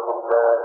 the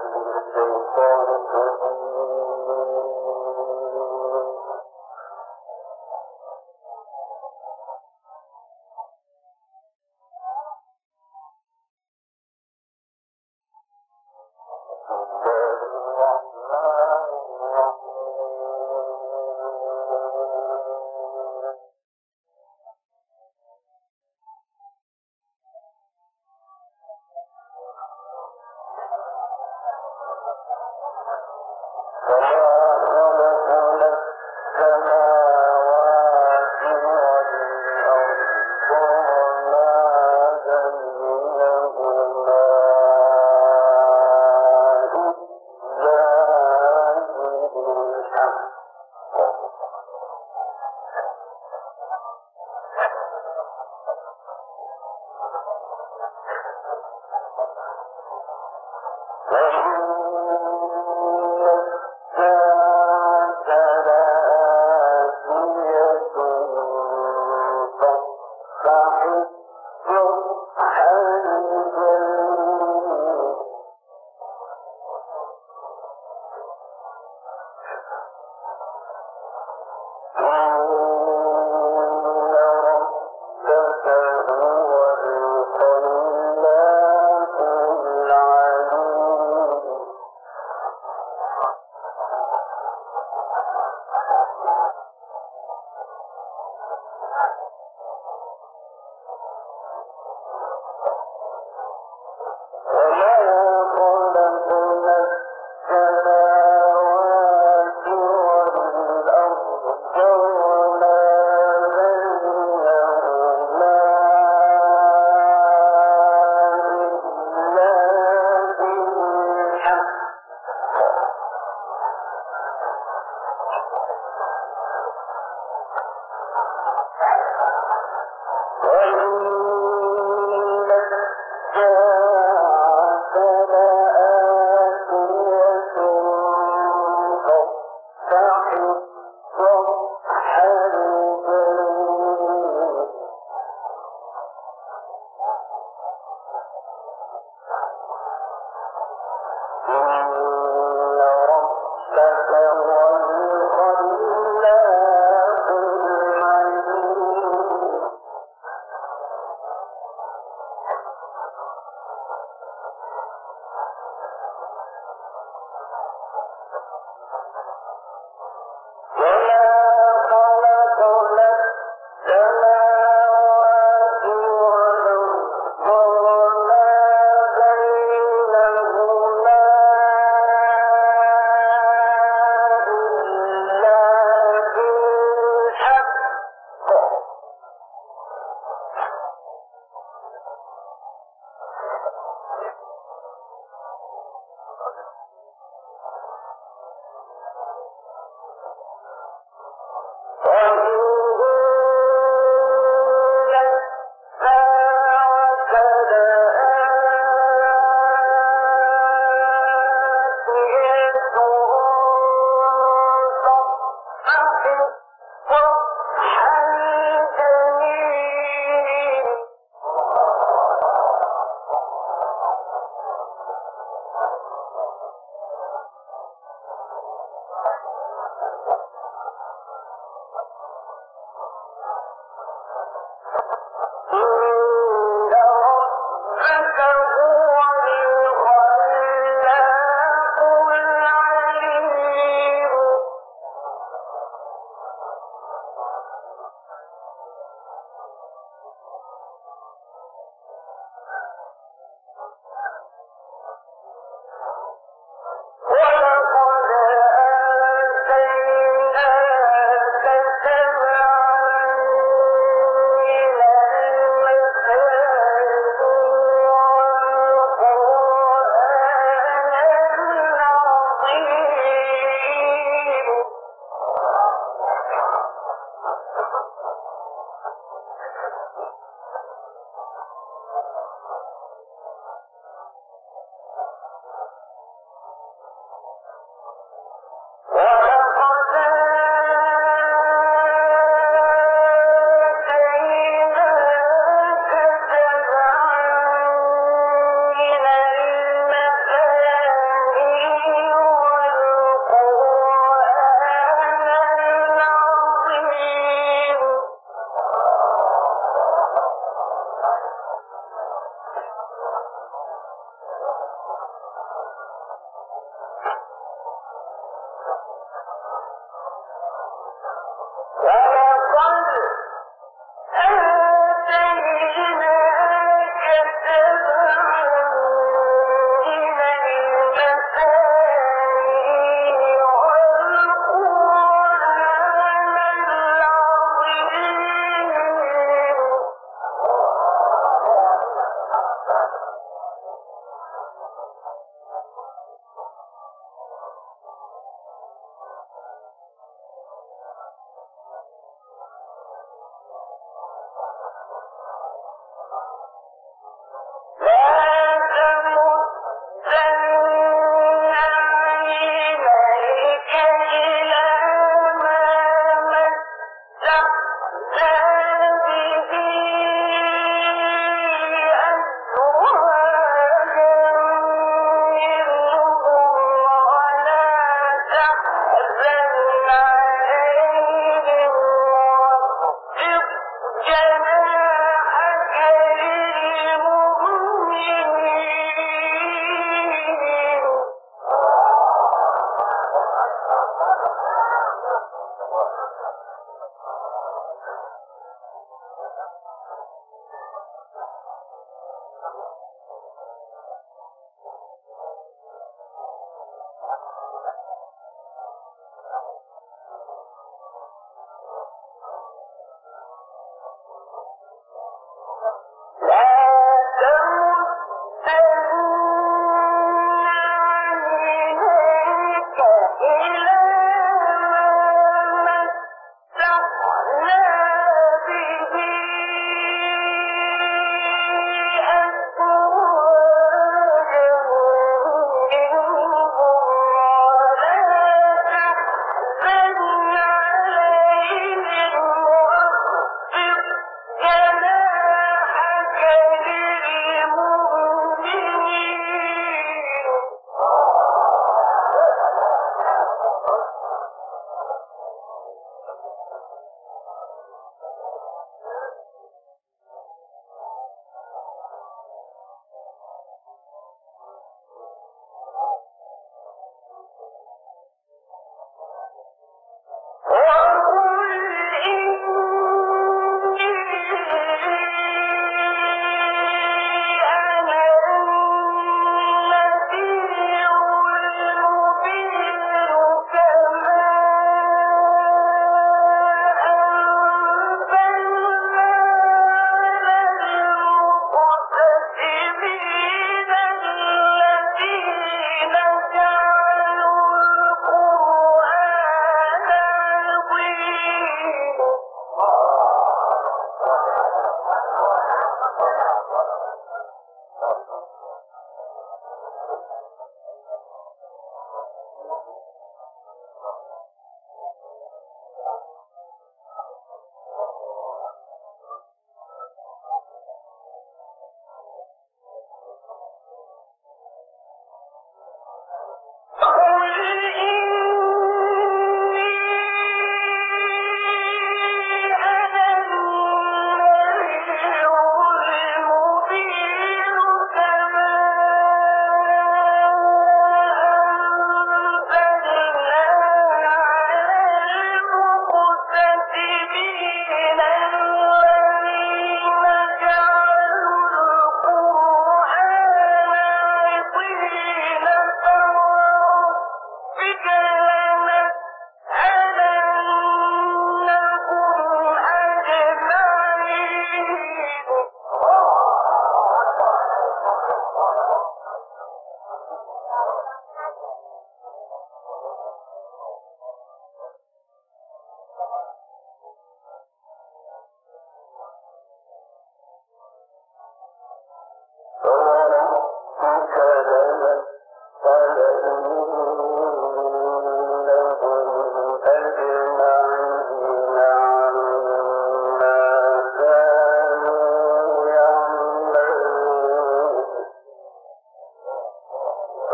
Wow.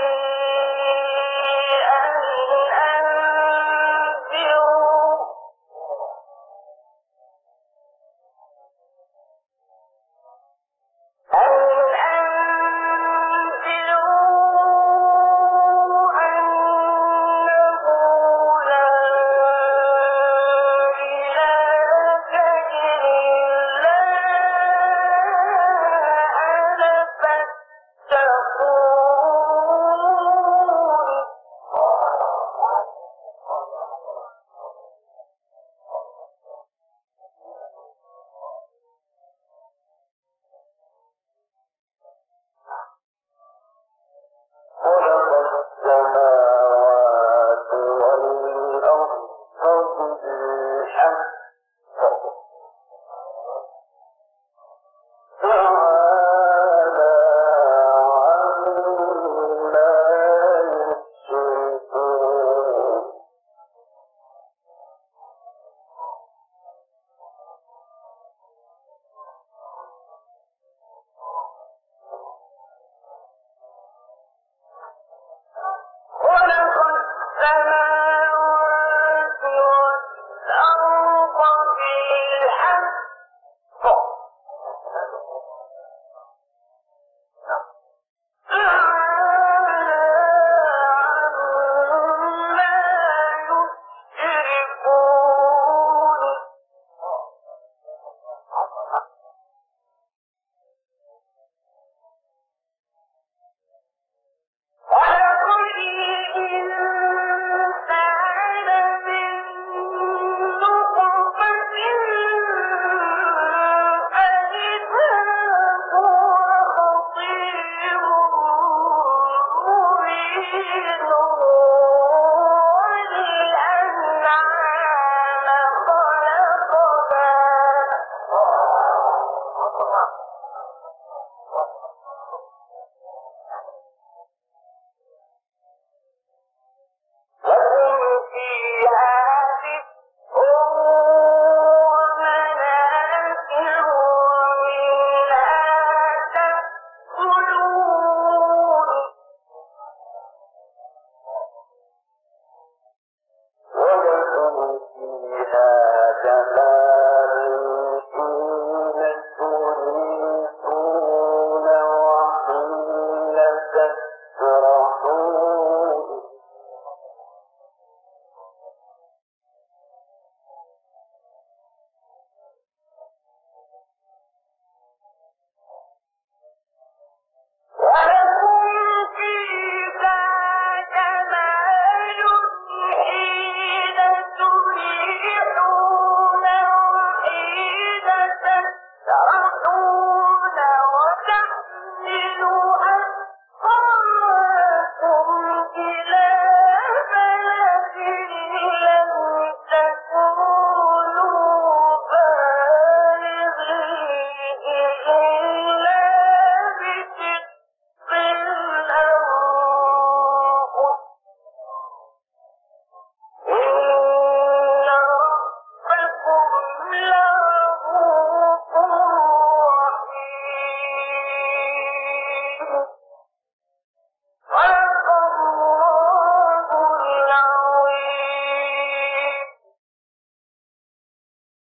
Hallelujah.